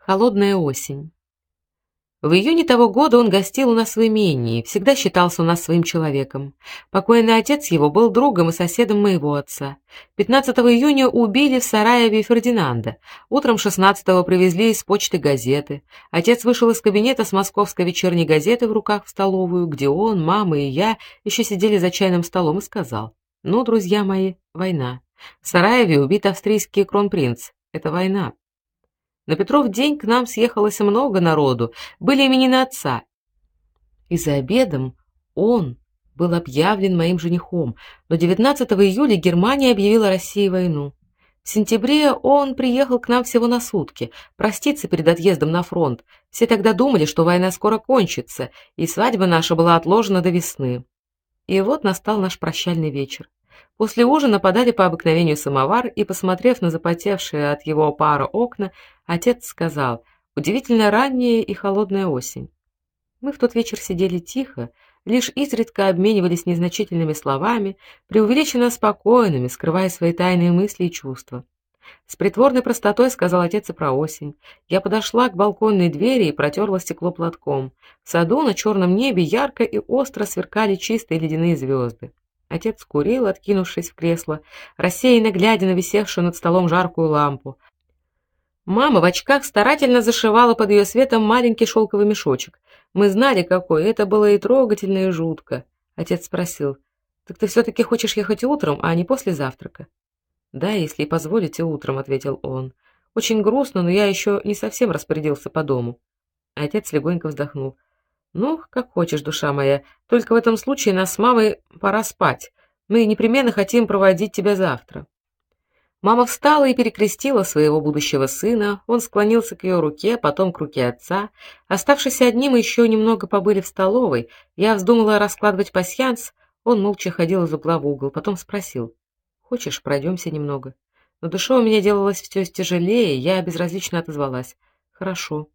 Холодная осень. В июне того года он гостил у нас в имении, всегда считался у нас своим человеком. Покойный отец его был другом и соседом моего отца. 15 июня убили в Сараеве Фердинанда. Утром 16-го привезли из почты газеты. Отец вышел из кабинета с московской вечерней газеты в руках в столовую, где он, мама и я еще сидели за чайным столом и сказал: "Ну, друзья мои, война. В Сараеве убит австрийский кронпринц. Это война. На Петров день к нам съехалось много народу, были именины отца. И за обедом он был объявлен моим женихом, но 19 июля Германия объявила России войну. В сентябре он приехал к нам всего на сутки, проститься перед отъездом на фронт. Все тогда думали, что война скоро кончится, и свадьба наша была отложена до весны. И вот настал наш прощальный вечер. После ужина подали по обыкновению самовар, и, посмотрев на запотевшие от его пара окна, отец сказал: "Удивительно ранняя и холодная осень". Мы в тот вечер сидели тихо, лишь изредка обменивались незначительными словами, преувеличенно спокойными, скрывая свои тайные мысли и чувства. С притворной простотой сказал отец про осень. Я подошла к балконной двери и протерла стекло платком. В саду на черном небе ярко и остро сверкали чистые ледяные звезды. Отец курил, откинувшись в кресло, рассеянно глядя на висевшую над столом жаркую лампу. Мама в очках старательно зашивала под ее светом маленький шелковый мешочек. Мы знали, какой, это было и трогательно, и жутко. Отец спросил: "Так ты все таки хочешь ехать утром, а не после завтрака?" "Да, если позволите, утром", ответил он. "Очень грустно, но я еще не совсем распорядился по дому". Отец легонько вздохнул. Ну, как хочешь, душа моя. Только в этом случае нас с мамой пора спать. Мы непременно хотим проводить тебя завтра. Мама встала и перекрестила своего будущего сына. Он склонился к ее руке, потом к руке отца. Оставшись одним, еще немного побыли в столовой. Я вздумала раскладывать пасьянс. Он молча ходил из угла в угол, потом спросил: "Хочешь, пройдемся немного?" Но душа у меня делалась все тяжелее, я безразлично отозвалась: "Хорошо".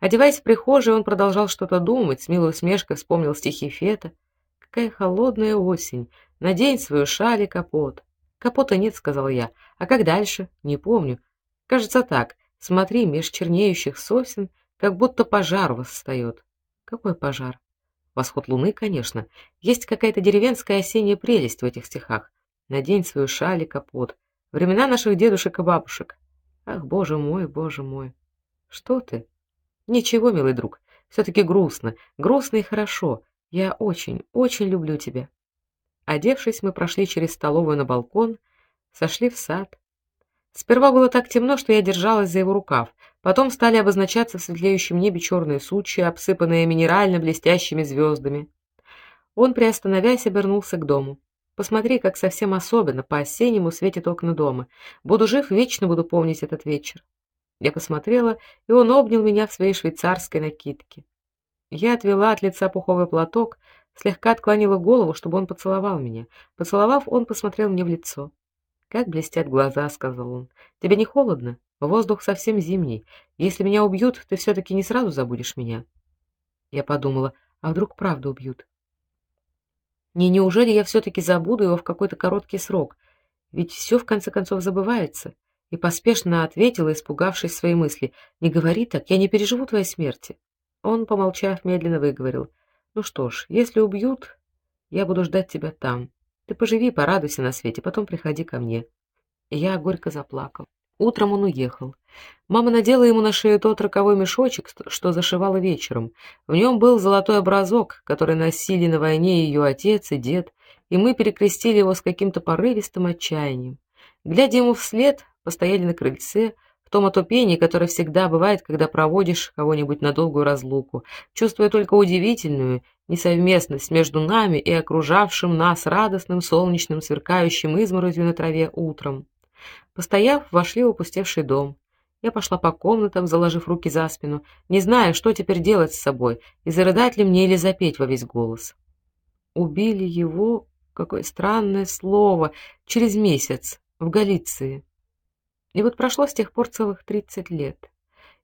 Одеваясь в прихожей, он продолжал что-то думать, с милой усмешкой вспомнил стихи Фета. Какая холодная осень. Надень свою шаль и капот. Капота нет, сказал я. А как дальше? Не помню. Кажется так. Смотри, меж чернеющих сосен, как будто пожар восстает. Какой пожар? Восход луны, конечно. Есть какая-то деревенская осенняя прелесть в этих стихах. Надень свою шаль и капот. Времена наших дедушек и бабушек. Ах, боже мой, боже мой. Что ты? Ничего, милый друг, все таки грустно. Грустно и хорошо. Я очень, очень люблю тебя. Одевшись, мы прошли через столовую на балкон, сошли в сад. Сперва было так темно, что я держалась за его рукав. Потом стали обозначаться в светлеющем небе черные сучья, обсыпанные минерально блестящими звездами. Он, приостановясь, обернулся к дому. Посмотри, как совсем особенно по-осеннему светит окна дома. Буду жив, вечно буду помнить этот вечер. Я посмотрела, и он обнял меня в своей швейцарской накидке. Я отвела от лица пуховый платок, слегка отклонила голову, чтобы он поцеловал меня. Поцеловав, он посмотрел мне в лицо. Как блестят глаза, сказал он. Тебе не холодно? Воздух совсем зимний. Если меня убьют, ты все таки не сразу забудешь меня. Я подумала: а вдруг правда убьют? Не неужели я все таки забуду его в какой-то короткий срок? Ведь все в конце концов забывается и поспешно ответила, испугавшись своей мысли: "Не говори так, я не переживу твоей смерти". Он, помолчав, медленно выговорил: "Ну что ж, если убьют, я буду ждать тебя там. Ты поживи, порадуйся на свете, потом приходи ко мне". Я горько заплакал. Утром он уехал. Мама надела ему на шею тот роковой мешочек, что зашивала вечером. В нем был золотой образок, который носили на войне ее отец и дед, и мы перекрестили его с каким-то порывистым отчаянием. Глядя ему вслед, постояли на крыльце, в том отупении, которое всегда бывает, когда проводишь кого-нибудь на долгую разлуку, чувствуя только удивительную несовместность между нами и окружавшим нас радостным солнечным сверкающим изморозью на траве утром. Постояв, вошли в опустевший дом. Я пошла по комнатам, заложив руки за спину, не зная, что теперь делать с собой, и зарыдать ли мне или запеть во весь голос. Убили его, какое странное слово, через месяц в Галиции. И вот прошло с тех пор целых тридцать лет.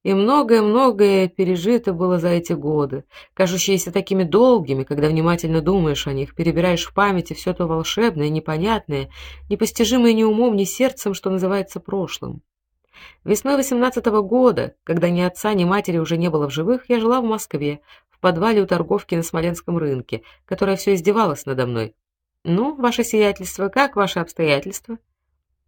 И многое-многое пережито было за эти годы, кажущиеся такими долгими, когда внимательно думаешь о них, перебираешь в памяти все то волшебное, непонятное, непостижимое ни умом, ни сердцем, что называется прошлым. Весной восемнадцатого года, когда ни отца, ни матери уже не было в живых, я жила в Москве, в подвале у торговки на Смоленском рынке, которая все издевалась надо мной. Ну, ваше сиятельство, как ваши обстоятельства?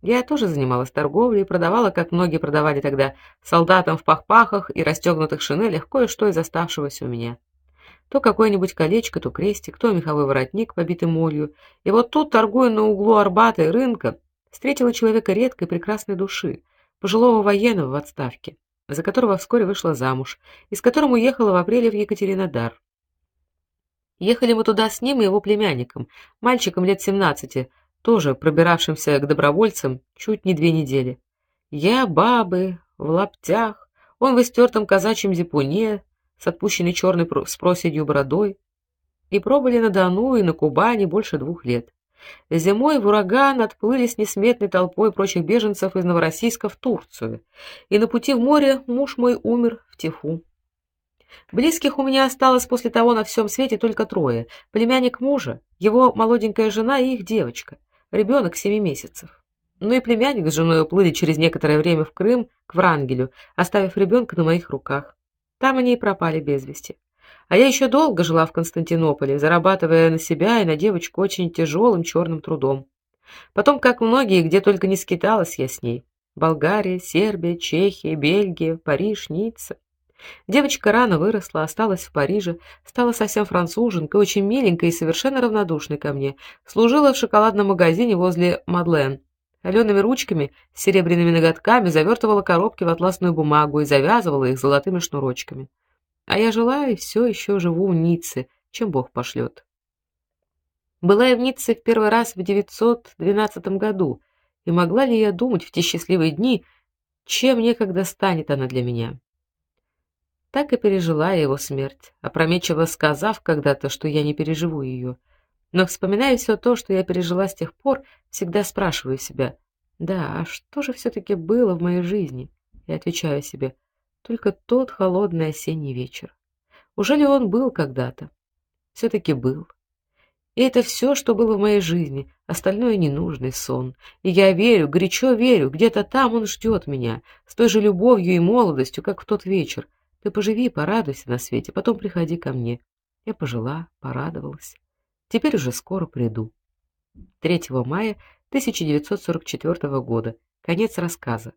Я тоже занималась торговлей, продавала, как многие продавали тогда, солдатам в пахпахах и расстегнутых шинелях кое-что из оставшегося у меня. То какое-нибудь колечко, то крестик, то меховой воротник, побитый молью. И вот тут, торгуя на углу Арбата и рынка, встретила человека редкой прекрасной души, пожилого военного в отставке, за которого вскоре вышла замуж, и с которым уехала в апреле в Екатеринодар. Ехали мы туда с ним и его племянником, мальчиком лет семнадцати, тоже пробиравшимся к добровольцам чуть не две недели. Я бабы в лаптях, он в истертом казачьем зипуне с отпущенной черной с проседью бородой. И пробыли на Дону и на Кубани больше двух лет. Зимой в ураган отплыли с несметной толпой прочих беженцев из Новороссийска в Турцию, и на пути в море муж мой умер в Тифу. Близких у меня осталось после того на всем свете только трое: племянник мужа, его молоденькая жена и их девочка, ребенок семи месяцев. Ну и племянник с женой уплыли через некоторое время в Крым к Врангелю, оставив ребенка на моих руках. Там они и пропали без вести. А я еще долго жила в Константинополе, зарабатывая на себя и на девочку очень тяжелым черным трудом. Потом, как многие, где только не скиталась я с ней. Болгария, Сербия, Чехия, Бельгия, Париж, Ницца. Девочка рано выросла, осталась в Париже, стала совсем француженкой, очень миленькой и совершенно равнодушной ко мне. Служила в шоколадном магазине возле Мадлен. Алёными ручками с серебряными ноготками завертывала коробки в атласную бумагу и завязывала их золотыми шнурочками. А я жила и все еще живу в Ницце, чем Бог пошлет. Была я в Ницце в первый раз в 912 году, и могла ли я думать в те счастливые дни, чем некогда станет она для меня? Так и пережила его смерть, опрометчиво сказав когда-то, что я не переживу ее. Но вспоминая все то, что я пережила с тех пор, всегда спрашиваю себя: да, а что же все таки было в моей жизни? И отвечаю себе: только тот холодный осенний вечер. Уже ли он был когда-то? все таки был. И это все, что было в моей жизни, остальное ненужный сон. И я верю, горячо верю, где-то там он ждет меня, с той же любовью и молодостью, как в тот вечер. Ты поживи, порадуйся на свете, потом приходи ко мне. Я пожила, порадовалась. Теперь уже скоро приду. 3 мая 1944 года. Конец рассказа.